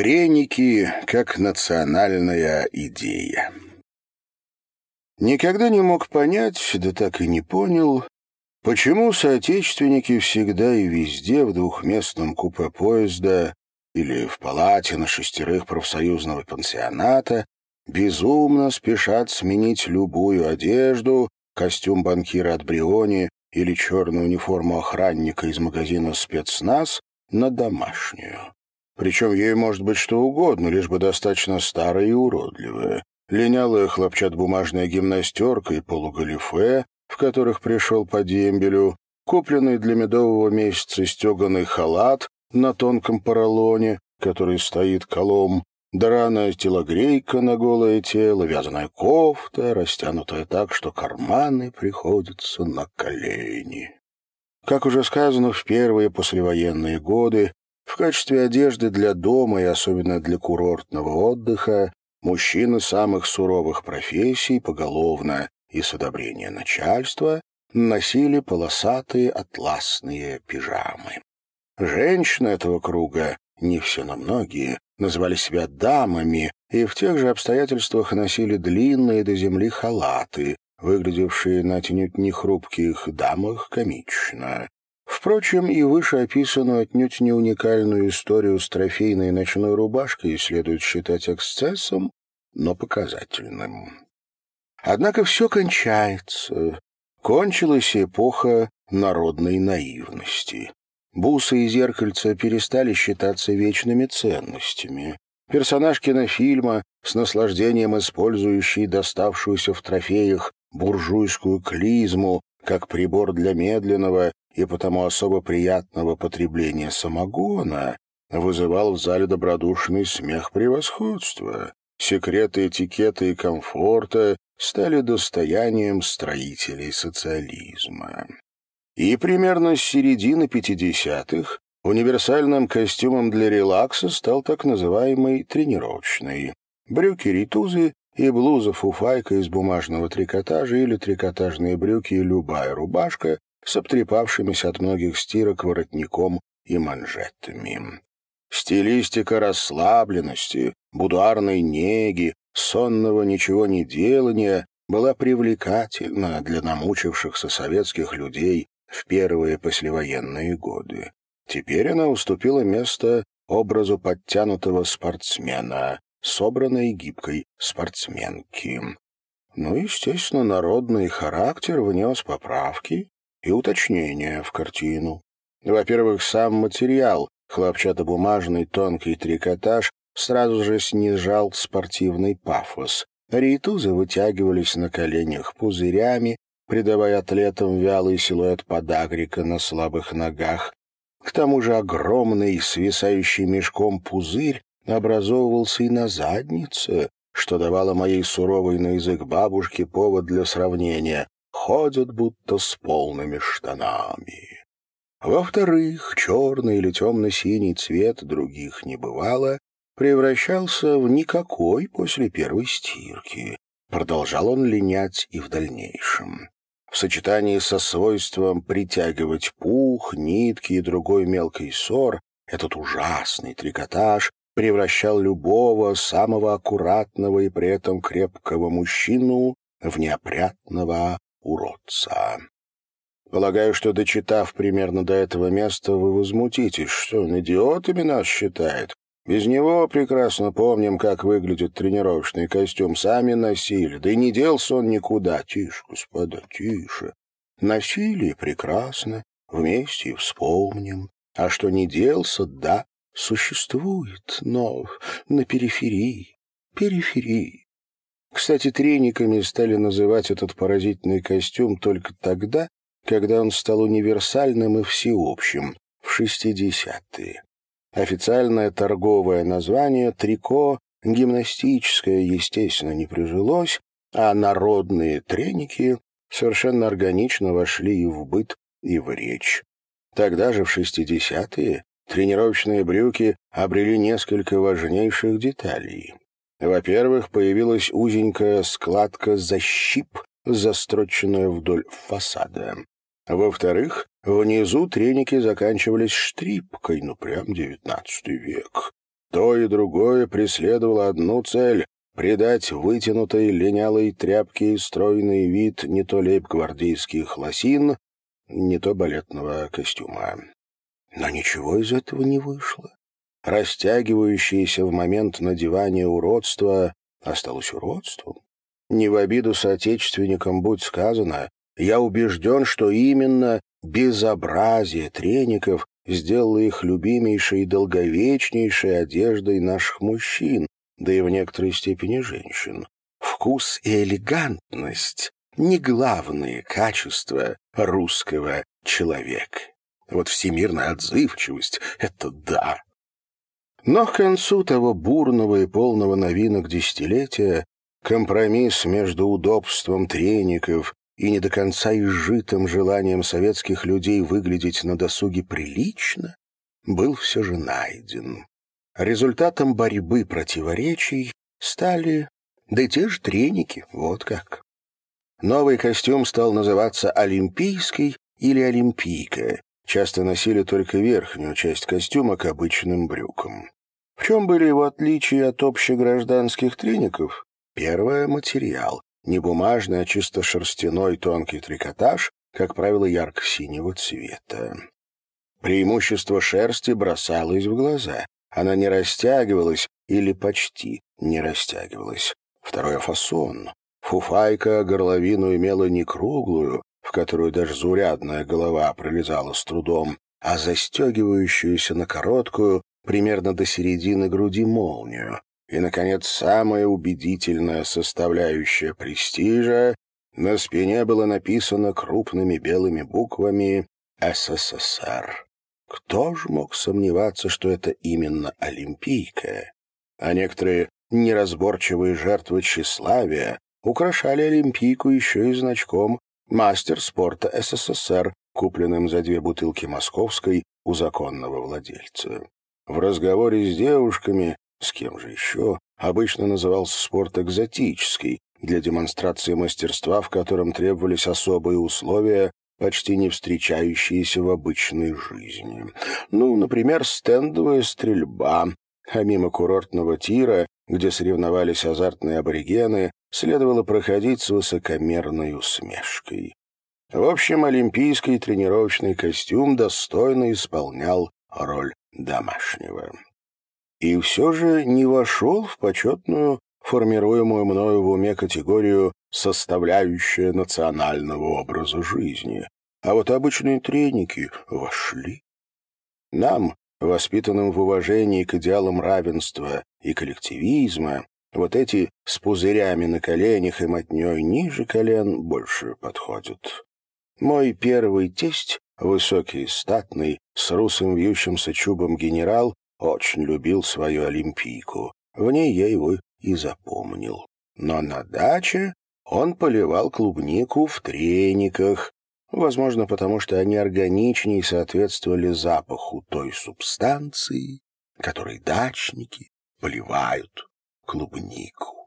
Треники как национальная идея. Никогда не мог понять, да так и не понял, почему соотечественники всегда и везде в двухместном купе поезда или в палате на шестерых профсоюзного пансионата безумно спешат сменить любую одежду, костюм банкира от Бриони или черную униформу охранника из магазина «Спецназ» на домашнюю. Причем ей может быть что угодно, лишь бы достаточно старая и уродливая. Линялая хлопчат-бумажная гимнастерка и полугалифе, в которых пришел по дембелю, купленный для медового месяца стеганый халат на тонком поролоне, который стоит колом, драная телогрейка на голое тело, вязаная кофта, растянутая так, что карманы приходятся на колени. Как уже сказано, в первые послевоенные годы в качестве одежды для дома и особенно для курортного отдыха мужчины самых суровых профессий поголовно и с одобрения начальства носили полосатые атласные пижамы. Женщины этого круга, не все, но многие, называли себя дамами и в тех же обстоятельствах носили длинные до земли халаты, выглядевшие на тянуть нехрупких дамах комично. Впрочем, и вышеописанную отнюдь не уникальную историю с трофейной ночной рубашкой следует считать эксцессом, но показательным. Однако все кончается. Кончилась эпоха народной наивности. Бусы и зеркальца перестали считаться вечными ценностями. Персонаж кинофильма, с наслаждением использующий доставшуюся в трофеях буржуйскую клизму как прибор для медленного и потому особо приятного потребления самогона вызывал в зале добродушный смех превосходства. Секреты этикета и комфорта стали достоянием строителей социализма. И примерно с середины 50-х универсальным костюмом для релакса стал так называемый тренировочный. Брюки-ритузы и блуза фуфайка из бумажного трикотажа или трикотажные брюки и любая рубашка, с обтрепавшимися от многих стирок воротником и манжетами. Стилистика расслабленности, будуарной неги, сонного ничего не делания была привлекательна для намучившихся советских людей в первые послевоенные годы. Теперь она уступила место образу подтянутого спортсмена, собранной гибкой спортсменки. Ну, естественно, народный характер внес поправки и уточнения в картину. Во-первых, сам материал, хлопчатобумажный тонкий трикотаж, сразу же снижал спортивный пафос. Рейтузы вытягивались на коленях пузырями, придавая атлетам вялый силуэт подагрика на слабых ногах. К тому же огромный, свисающий мешком пузырь образовывался и на заднице, что давало моей суровой на язык бабушке повод для сравнения ходят будто с полными штанами. Во-вторых, черный или темно-синий цвет других не бывало, превращался в никакой после первой стирки. Продолжал он линять и в дальнейшем. В сочетании со свойством притягивать пух, нитки и другой мелкий ссор, этот ужасный трикотаж превращал любого самого аккуратного и при этом крепкого мужчину в неопрятного уродца. Полагаю, что, дочитав примерно до этого места, вы возмутитесь, что он идиотами нас считает. Без него прекрасно помним, как выглядит тренировочный костюм. Сами носили, да и не делся он никуда. Тише, господа, тише. Носили прекрасно, вместе и вспомним. А что не делся, да, существует, но на периферии, периферии. Кстати, трениками стали называть этот поразительный костюм только тогда, когда он стал универсальным и всеобщим, в 60-е. Официальное торговое название «трико» гимнастическое, естественно, не прижилось, а народные треники совершенно органично вошли и в быт, и в речь. Тогда же, в 60-е, тренировочные брюки обрели несколько важнейших деталей. Во-первых, появилась узенькая складка защип, застроченная вдоль фасада. Во-вторых, внизу треники заканчивались штрипкой, ну прям девятнадцатый век. То и другое преследовало одну цель — придать вытянутой линялой тряпке стройный вид не то лейб-гвардейских лосин, не то балетного костюма. Но ничего из этого не вышло. Растягивающееся в момент надевания уродство осталось уродством. Не в обиду соотечественникам будь сказано, я убежден, что именно безобразие треников сделало их любимейшей и долговечнейшей одеждой наших мужчин, да и в некоторой степени женщин. Вкус и элегантность — не главные качества русского человека. Вот всемирная отзывчивость — это да. Но к концу того бурного и полного новинок десятилетия компромисс между удобством треников и не до конца изжитым желанием советских людей выглядеть на досуге прилично был все же найден. Результатом борьбы противоречий стали, да и те же треники, вот как. Новый костюм стал называться «Олимпийский» или «Олимпийка», часто носили только верхнюю часть костюма к обычным брюкам. В чем были его отличия от общегражданских треников? Первое — материал. Не бумажный, а чисто шерстяной тонкий трикотаж, как правило, ярко-синего цвета. Преимущество шерсти бросалось в глаза. Она не растягивалась или почти не растягивалась. Второе — фасон. Фуфайка горловину имела не круглую, в которую даже заурядная голова пролезала с трудом, а застегивающуюся на короткую, примерно до середины груди молнию. И, наконец, самая убедительная составляющая престижа — на спине было написано крупными белыми буквами «СССР». Кто же мог сомневаться, что это именно Олимпийка? А некоторые неразборчивые жертвы тщеславия украшали Олимпийку еще и значком мастер спорта СССР, купленным за две бутылки московской у законного владельца. В разговоре с девушками, с кем же еще, обычно назывался спорт экзотический, для демонстрации мастерства, в котором требовались особые условия, почти не встречающиеся в обычной жизни. Ну, например, стендовая стрельба, а мимо курортного тира, где соревновались азартные аборигены, следовало проходить с высокомерной усмешкой. В общем, олимпийский тренировочный костюм достойно исполнял роль домашнего. И все же не вошел в почетную, формируемую мною в уме категорию «составляющая национального образа жизни», а вот обычные треники вошли. Нам, воспитанным в уважении к идеалам равенства и коллективизма, вот эти с пузырями на коленях и мотней ниже колен больше подходят. Мой первый тесть, высокий, статный, с русым вьющимся чубом генерал, очень любил свою олимпийку. В ней я его и запомнил. Но на даче он поливал клубнику в трениках, возможно, потому что они органичнее соответствовали запаху той субстанции, которой дачники поливают клубнику.